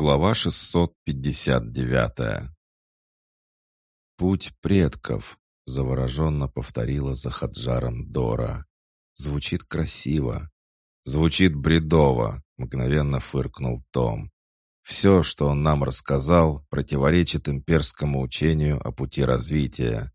Глава 659 «Путь предков», — завороженно повторила за Хаджаром Дора. «Звучит красиво». «Звучит бредово», — мгновенно фыркнул Том. «Все, что он нам рассказал, противоречит имперскому учению о пути развития».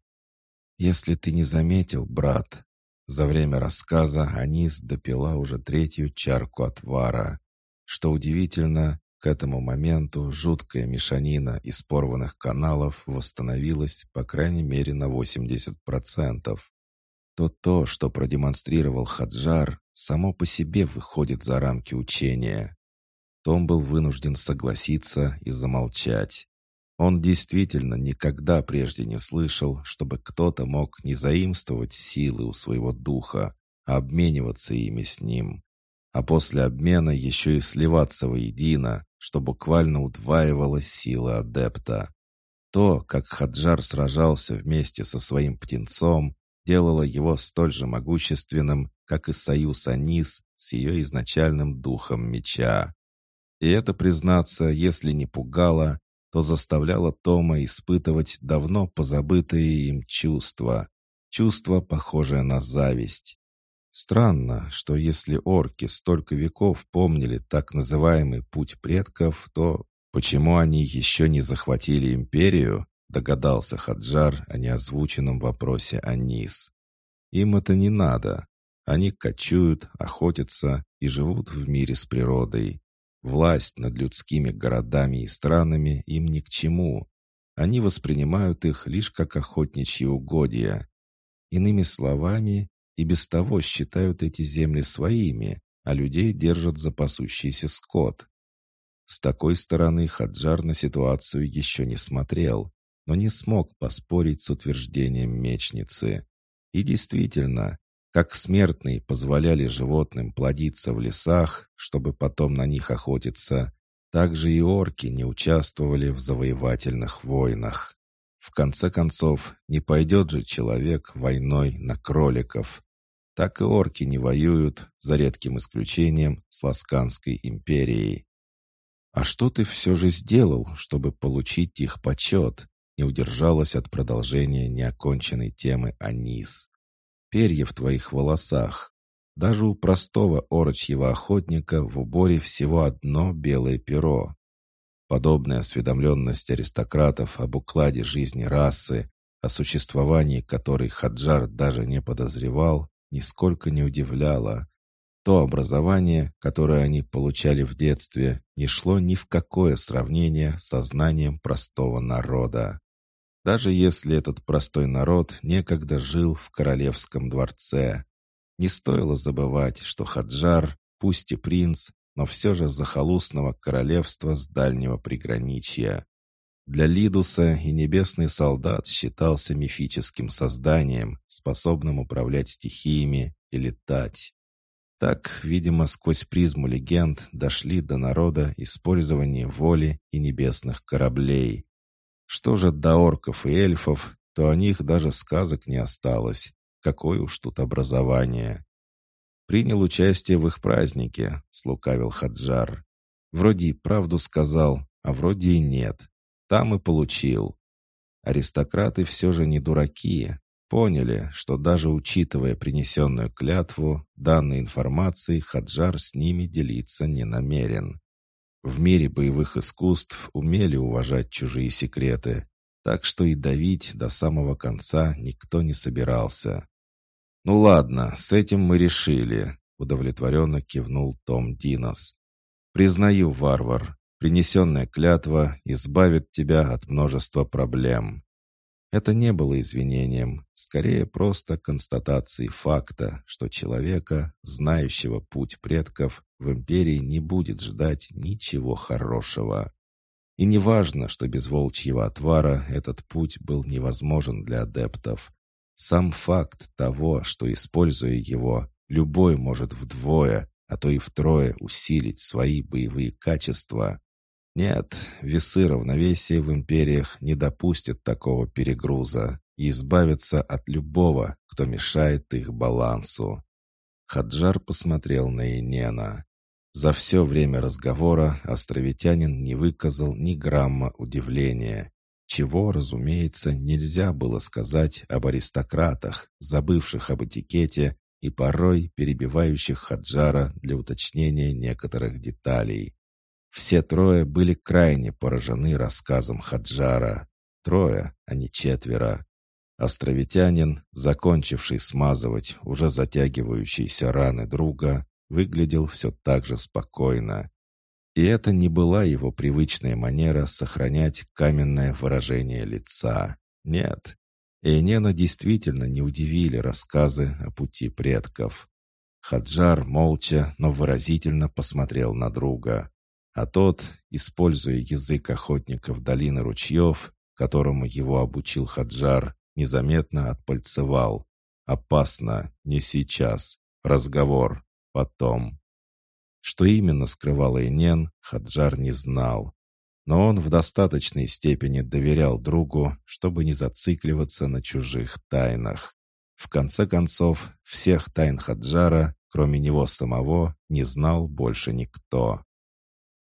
«Если ты не заметил, брат...» За время рассказа Анис допила уже третью чарку отвара. Что удивительно, к этому моменту жуткая мешанина из порванных каналов восстановилась по крайней мере на 80%. То то, что продемонстрировал Хаджар, само по себе выходит за рамки учения. Том был вынужден согласиться и замолчать. Он действительно никогда прежде не слышал, чтобы кто-то мог не заимствовать силы у своего духа, а обмениваться ими с ним. А после обмена еще и сливаться воедино, что буквально удваивало силы адепта. То, как Хаджар сражался вместе со своим птенцом, делало его столь же могущественным, как и союз Анис с ее изначальным духом меча. И это, признаться, если не пугало, то заставляло Тома испытывать давно позабытые им чувства. Чувство, похожее на зависть. Странно, что если орки столько веков помнили так называемый путь предков, то почему они еще не захватили империю, догадался Хаджар о неозвученном вопросе Анис. Им это не надо. Они кочуют, охотятся и живут в мире с природой. Власть над людскими городами и странами им ни к чему. Они воспринимают их лишь как охотничьи угодья. Иными словами, и без того считают эти земли своими, а людей держат за пасущийся скот. С такой стороны Хаджар на ситуацию еще не смотрел, но не смог поспорить с утверждением мечницы. И действительно, как смертные позволяли животным плодиться в лесах, чтобы потом на них охотиться, так же и орки не участвовали в завоевательных войнах. В конце концов, не пойдет же человек войной на кроликов. Так и орки не воюют, за редким исключением, с Ласканской империей. «А что ты все же сделал, чтобы получить их почет?» не удержалась от продолжения неоконченной темы Анис. «Перья в твоих волосах. Даже у простого орочьего охотника в уборе всего одно белое перо. Подобная осведомленность аристократов об укладе жизни расы, о существовании которой Хаджар даже не подозревал, нисколько не удивляла. То образование, которое они получали в детстве, не шло ни в какое сравнение со знанием простого народа. Даже если этот простой народ некогда жил в королевском дворце. Не стоило забывать, что Хаджар, пусть и принц, но все же захолустного королевства с дальнего приграничья. Для Лидуса и небесный солдат считался мифическим созданием, способным управлять стихиями и летать. Так, видимо, сквозь призму легенд дошли до народа использование воли и небесных кораблей. Что же до орков и эльфов, то о них даже сказок не осталось. Какое уж тут образование. Принял участие в их празднике, слукавил Хаджар. Вроде и правду сказал, а вроде и нет. Там и получил. Аристократы все же не дураки. Поняли, что даже учитывая принесенную клятву, данной информацией Хаджар с ними делиться не намерен. В мире боевых искусств умели уважать чужие секреты, так что и давить до самого конца никто не собирался. «Ну ладно, с этим мы решили», — удовлетворенно кивнул Том Динос. «Признаю, варвар, принесенная клятва избавит тебя от множества проблем». Это не было извинением, скорее просто констатацией факта, что человека, знающего путь предков, в империи не будет ждать ничего хорошего. И не важно, что без волчьего отвара этот путь был невозможен для адептов. Сам факт того, что, используя его, любой может вдвое, а то и втрое усилить свои боевые качества. Нет, весы равновесия в империях не допустят такого перегруза и избавятся от любого, кто мешает их балансу. Хаджар посмотрел на Инена. За все время разговора островитянин не выказал ни грамма удивления, чего, разумеется, нельзя было сказать об аристократах, забывших об этикете и порой перебивающих Хаджара для уточнения некоторых деталей. Все трое были крайне поражены рассказом Хаджара. Трое, а не четверо. Островитянин, закончивший смазывать уже затягивающиеся раны друга, выглядел все так же спокойно. И это не была его привычная манера сохранять каменное выражение лица. Нет, Эйнена действительно не удивили рассказы о пути предков. Хаджар молча, но выразительно посмотрел на друга. А тот, используя язык охотников долины ручьев, которому его обучил Хаджар, незаметно отпальцевал. «Опасно, не сейчас. Разговор. Потом». Что именно скрывал Эйнен, Хаджар не знал. Но он в достаточной степени доверял другу, чтобы не зацикливаться на чужих тайнах. В конце концов, всех тайн Хаджара, кроме него самого, не знал больше никто.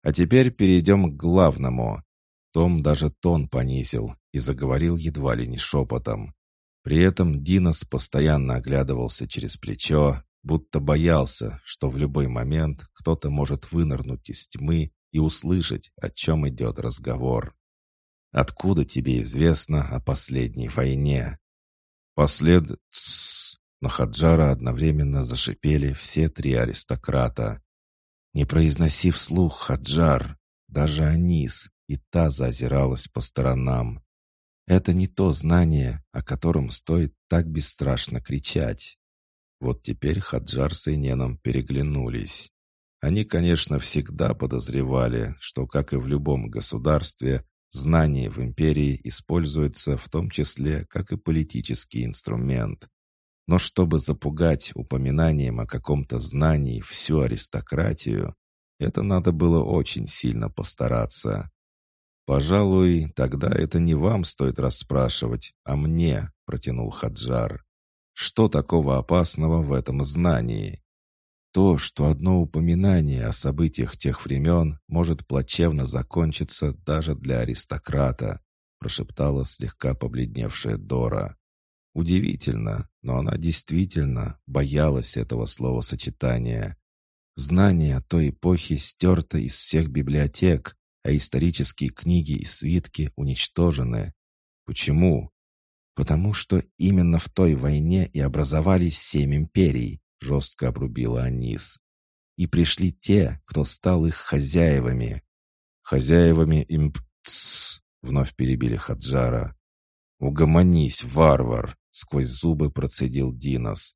А теперь перейдем к главному. Том даже тон понизил и заговорил едва ли не шепотом. При этом Динос постоянно оглядывался через плечо, будто боялся, что в любой момент кто-то может вынырнуть из тьмы и услышать, о чем идет разговор. «Откуда тебе известно о последней войне?» «Послед...» На Хаджара одновременно зашипели все три аристократа. Не произноси вслух, Хаджар, даже Анис, и та заозиралась по сторонам. Это не то знание, о котором стоит так бесстрашно кричать. Вот теперь Хаджар с Иненом переглянулись. Они, конечно, всегда подозревали, что, как и в любом государстве, знание в империи используется в том числе как и политический инструмент. Но чтобы запугать упоминанием о каком-то знании всю аристократию, это надо было очень сильно постараться. «Пожалуй, тогда это не вам стоит расспрашивать, а мне», — протянул Хаджар. Что такого опасного в этом знании? То, что одно упоминание о событиях тех времен может плачевно закончиться даже для аристократа, прошептала слегка побледневшая Дора. Удивительно, но она действительно боялась этого словосочетания. Знания той эпохи стерты из всех библиотек, а исторические книги и свитки уничтожены. Почему? «Потому что именно в той войне и образовались семь империй», — жестко обрубила Анис. «И пришли те, кто стал их хозяевами». «Хозяевами имп...» — вновь перебили Хаджара. «Угомонись, варвар!» — сквозь зубы процедил Динос.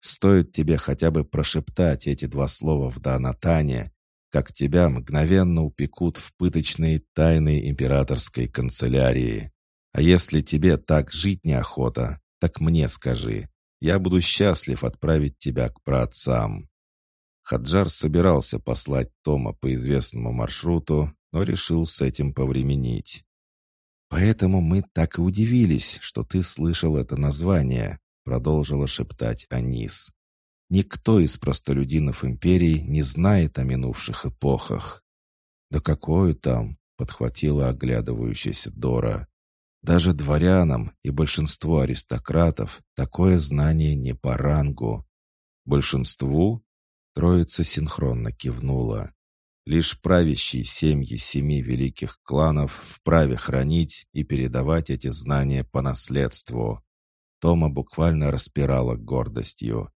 «Стоит тебе хотя бы прошептать эти два слова в Данатане, как тебя мгновенно упекут в пыточные тайны императорской канцелярии». А если тебе так жить неохота, так мне скажи. Я буду счастлив отправить тебя к праотцам». Хаджар собирался послать Тома по известному маршруту, но решил с этим повременить. «Поэтому мы так и удивились, что ты слышал это название», продолжила шептать Анис. «Никто из простолюдинов империи не знает о минувших эпохах». «Да какое там?» — подхватила оглядывающаяся Дора. Даже дворянам и большинству аристократов такое знание не по рангу. Большинству троица синхронно кивнула. Лишь правящие семьи семи великих кланов вправе хранить и передавать эти знания по наследству. Тома буквально распирала гордостью.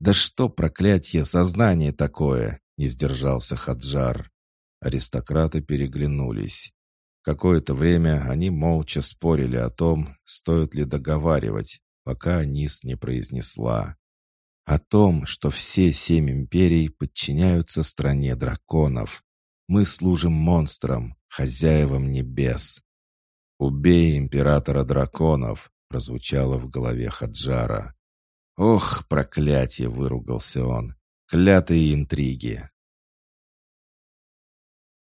«Да что, проклятье, сознание такое!» — не сдержался Хаджар. Аристократы переглянулись. Какое-то время они молча спорили о том, стоит ли договаривать, пока Нис не произнесла. О том, что все семь империй подчиняются стране драконов. Мы служим монстрам, хозяевам небес. «Убей императора драконов!» — прозвучало в голове Хаджара. «Ох, проклятие!» — выругался он. «Клятые интриги!